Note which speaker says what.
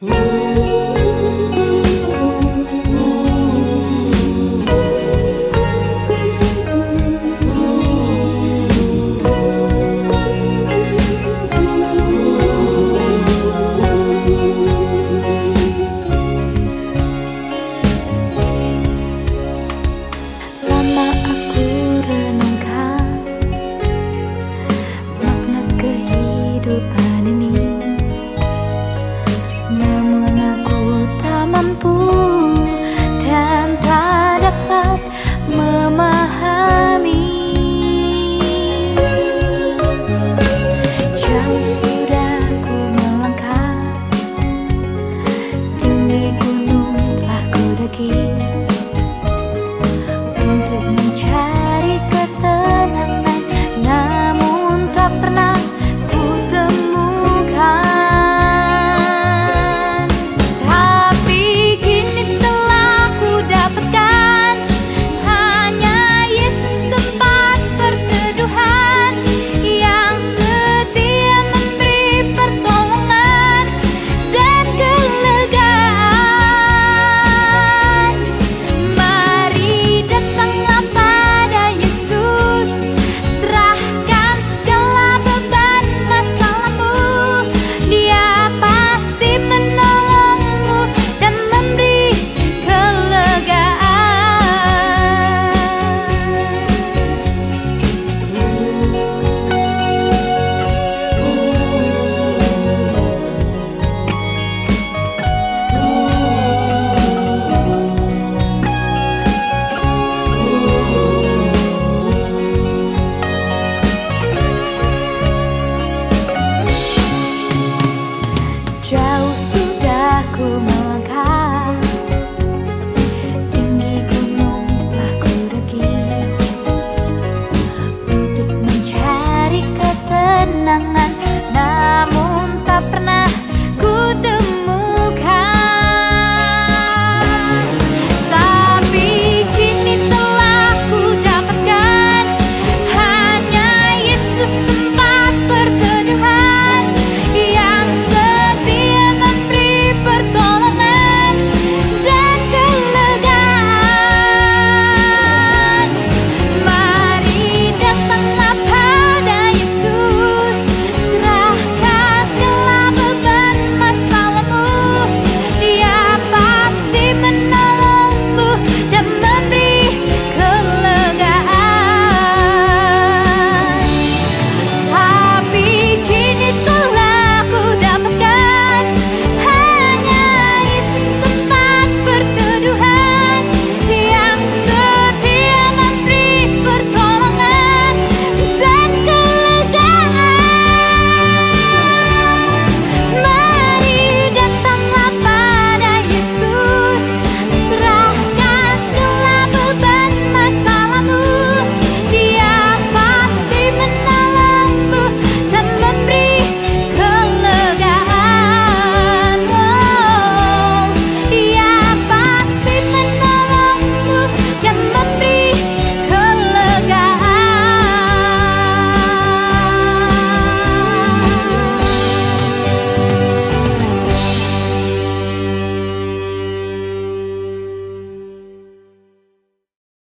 Speaker 1: Lama 不